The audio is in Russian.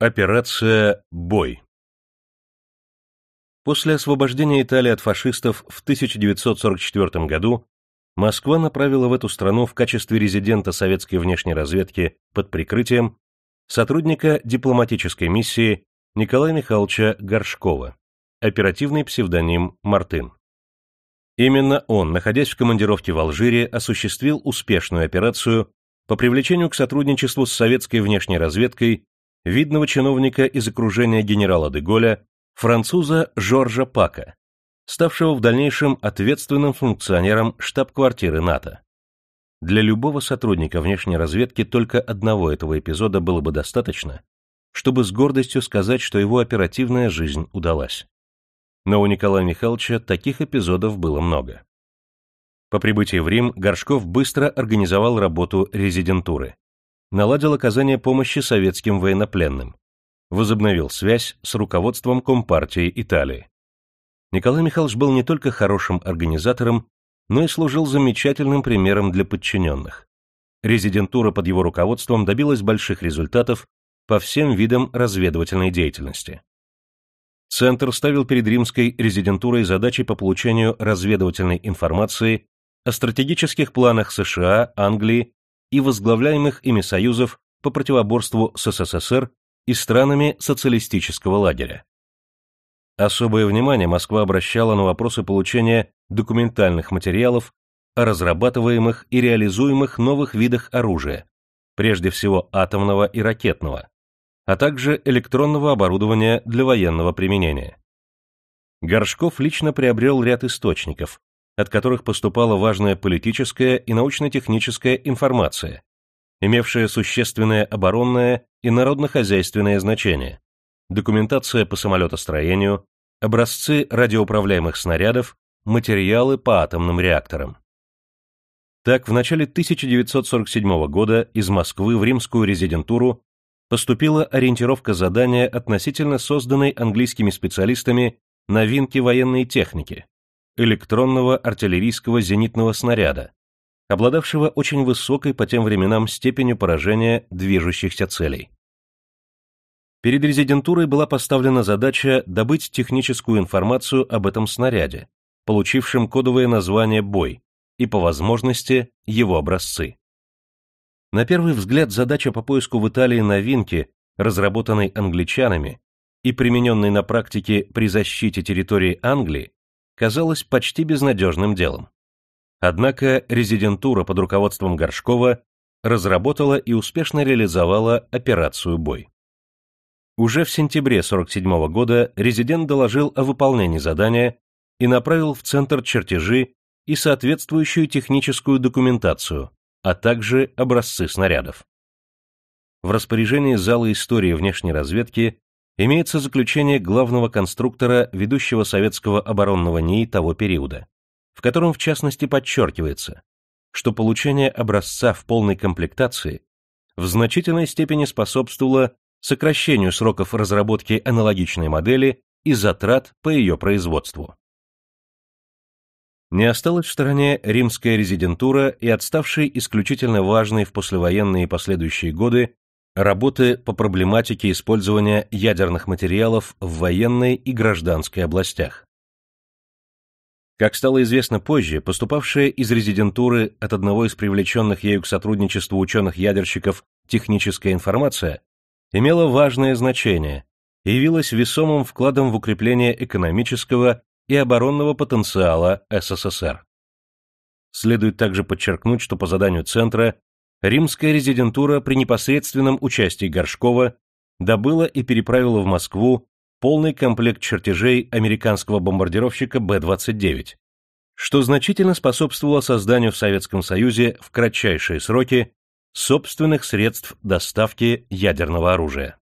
Операция «Бой» После освобождения Италии от фашистов в 1944 году Москва направила в эту страну в качестве резидента советской внешней разведки под прикрытием сотрудника дипломатической миссии Николая Михайловича Горшкова, оперативный псевдоним Мартын. Именно он, находясь в командировке в Алжире, осуществил успешную операцию по привлечению к сотрудничеству с советской внешней разведкой видного чиновника из окружения генерала де Голля, француза Жоржа Пака, ставшего в дальнейшем ответственным функционером штаб-квартиры НАТО. Для любого сотрудника внешней разведки только одного этого эпизода было бы достаточно, чтобы с гордостью сказать, что его оперативная жизнь удалась. Но у Николая Михайловича таких эпизодов было много. По прибытии в Рим Горшков быстро организовал работу резидентуры наладил оказание помощи советским военнопленным, возобновил связь с руководством Компартии Италии. Николай Михайлович был не только хорошим организатором, но и служил замечательным примером для подчиненных. Резидентура под его руководством добилась больших результатов по всем видам разведывательной деятельности. Центр ставил перед римской резидентурой задачи по получению разведывательной информации о стратегических планах США, Англии и возглавляемых ими союзов по противоборству с СССР и странами социалистического лагеря. Особое внимание Москва обращала на вопросы получения документальных материалов о разрабатываемых и реализуемых новых видах оружия, прежде всего атомного и ракетного, а также электронного оборудования для военного применения. Горшков лично приобрел ряд источников, от которых поступала важная политическая и научно-техническая информация, имевшая существенное оборонное и народно-хозяйственное значение, документация по самолетостроению, образцы радиоуправляемых снарядов, материалы по атомным реакторам. Так, в начале 1947 года из Москвы в римскую резидентуру поступила ориентировка задания относительно созданной английскими специалистами новинки военной техники, электронного артиллерийского зенитного снаряда, обладавшего очень высокой по тем временам степенью поражения движущихся целей. Перед резидентурой была поставлена задача добыть техническую информацию об этом снаряде, получившем кодовое название «Бой», и, по возможности, его образцы. На первый взгляд задача по поиску в Италии новинки, разработанной англичанами и примененной на практике при защите территории Англии, казалось почти безнадежным делом. Однако резидентура под руководством Горшкова разработала и успешно реализовала операцию «Бой». Уже в сентябре 1947 года резидент доложил о выполнении задания и направил в Центр чертежи и соответствующую техническую документацию, а также образцы снарядов. В распоряжении зала истории внешней разведки имеется заключение главного конструктора ведущего советского оборонного НИИ того периода, в котором в частности подчеркивается, что получение образца в полной комплектации в значительной степени способствовало сокращению сроков разработки аналогичной модели и затрат по ее производству. Не осталась в стороне римская резидентура и отставший исключительно важный в послевоенные и последующие годы работы по проблематике использования ядерных материалов в военной и гражданской областях. Как стало известно позже, поступавшая из резидентуры от одного из привлеченных ею к сотрудничеству ученых-ядерщиков техническая информация имела важное значение и явилась весомым вкладом в укрепление экономического и оборонного потенциала СССР. Следует также подчеркнуть, что по заданию Центра римская резидентура при непосредственном участии Горшкова добыла и переправила в Москву полный комплект чертежей американского бомбардировщика Б-29, что значительно способствовало созданию в Советском Союзе в кратчайшие сроки собственных средств доставки ядерного оружия.